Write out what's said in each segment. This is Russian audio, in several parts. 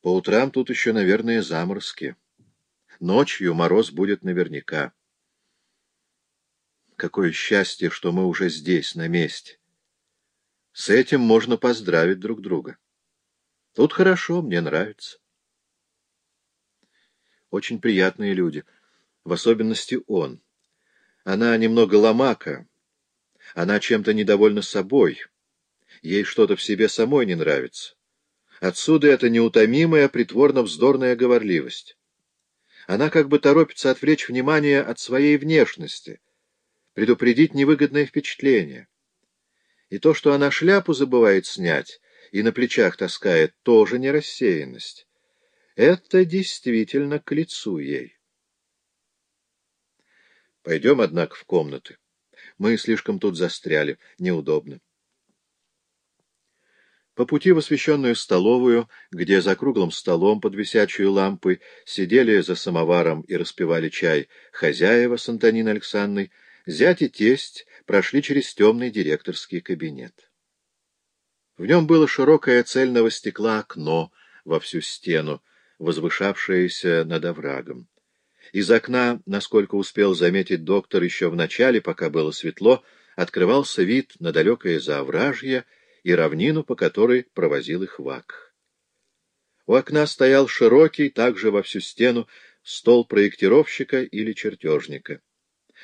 По утрам тут еще, наверное, заморозки. Ночью мороз будет наверняка. Какое счастье, что мы уже здесь, на месте. С этим можно поздравить друг друга. Тут хорошо, мне нравится. Очень приятные люди, в особенности он. Она немного ломака, она чем-то недовольна собой, ей что-то в себе самой не нравится. Отсюда эта неутомимая, притворно-вздорная говорливость. Она как бы торопится отвлечь внимание от своей внешности, предупредить невыгодное впечатление. И то, что она шляпу забывает снять и на плечах таскает, тоже не рассеянность. Это действительно к лицу ей. Пойдем, однако, в комнаты. Мы слишком тут застряли, неудобно. По пути в освещенную столовую, где за круглым столом под висячей лампой сидели за самоваром и распивали чай хозяева с Антониной Александровной, зять и тесть прошли через темный директорский кабинет. В нем было широкое цельного стекла окно во всю стену, возвышавшееся над оврагом. Из окна, насколько успел заметить доктор еще в начале, пока было светло, открывался вид на далекое заовражье и равнину, по которой провозил их вак. У окна стоял широкий, также во всю стену, стол проектировщика или чертежника.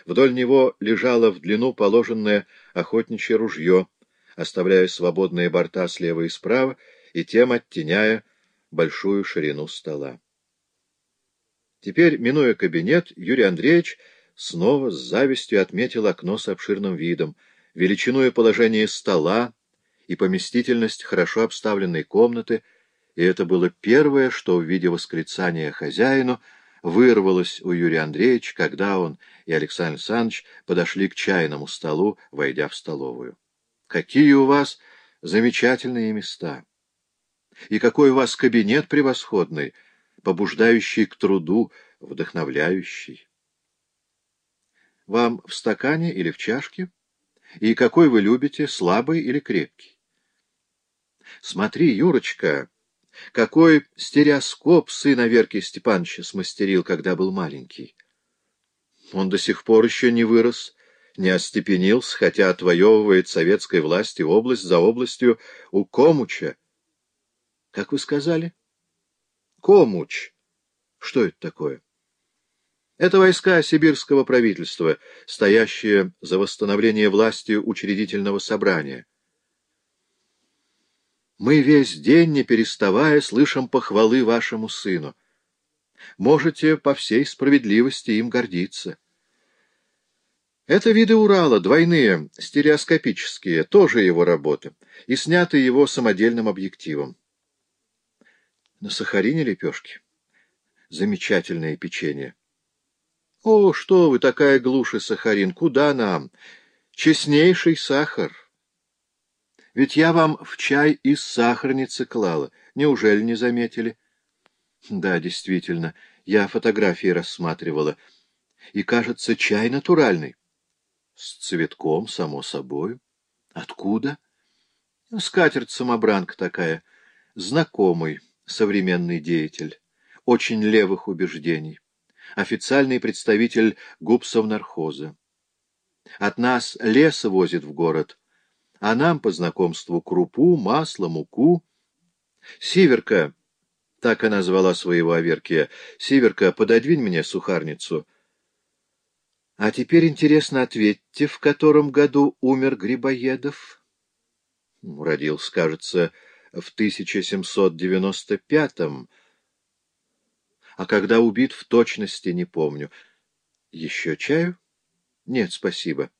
Вдоль него лежало в длину положенное охотничье ружье, оставляя свободные борта слева и справа и тем оттеняя большую ширину стола. Теперь, минуя кабинет, Юрий Андреевич снова с завистью отметил окно с обширным видом, величину и положение стола и поместительность хорошо обставленной комнаты, и это было первое, что в виде восклицания хозяину вырвалось у Юрия Андреевича, когда он и Александр Александрович подошли к чайному столу, войдя в столовую. «Какие у вас замечательные места! И какой у вас кабинет превосходный!» побуждающий к труду, вдохновляющий. Вам в стакане или в чашке? И какой вы любите, слабый или крепкий? Смотри, Юрочка, какой стереоскоп сын Аверки Степановича смастерил, когда был маленький. Он до сих пор еще не вырос, не остепенился, хотя отвоевывает советской власти область за областью у Комуча. Как вы сказали? — Комуч. Что это такое? Это войска сибирского правительства, стоящие за восстановление власти учредительного собрания. Мы весь день, не переставая, слышим похвалы вашему сыну. Можете по всей справедливости им гордиться. Это виды Урала, двойные, стереоскопические, тоже его работа, и сняты его самодельным объективом. На Сахарине лепешки. Замечательное печенье. О, что вы, такая глуши, Сахарин, куда нам? Честнейший сахар. Ведь я вам в чай из сахарницы клала. Неужели не заметили? Да, действительно, я фотографии рассматривала. И, кажется, чай натуральный. С цветком, само собой. Откуда? Скатерть-самобранка такая, знакомый современный деятель, очень левых убеждений, официальный представитель губсовнархоза. От нас лес возит в город, а нам по знакомству крупу, масло, муку. Сиверка, так она звала своего Аверкия, Сиверка, пододвинь мне сухарницу. А теперь интересно ответьте, в котором году умер Грибоедов? Родился, кажется, в 1795-м, а когда убит, в точности не помню. Еще чаю? Нет, спасибо.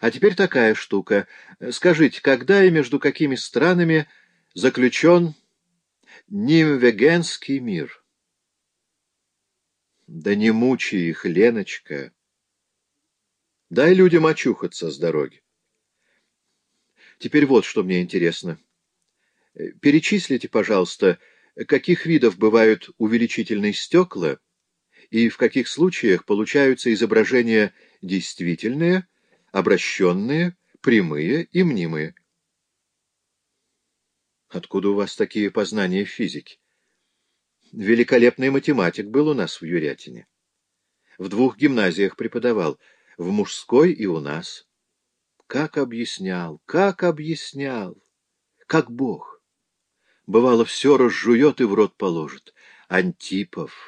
А теперь такая штука. Скажите, когда и между какими странами заключен Нимвегенский мир? Да не мучи их, Леночка. Дай людям очухаться с дороги. Теперь вот что мне интересно. Перечислите, пожалуйста, каких видов бывают увеличительные стекла и в каких случаях получаются изображения действительные, обращенные, прямые и мнимые. Откуда у вас такие познания в физике? Великолепный математик был у нас в Юрятине. В двух гимназиях преподавал, в мужской и у нас. Как объяснял, как объяснял, как Бог. Бывало, все разжует и в рот положит. Антипов.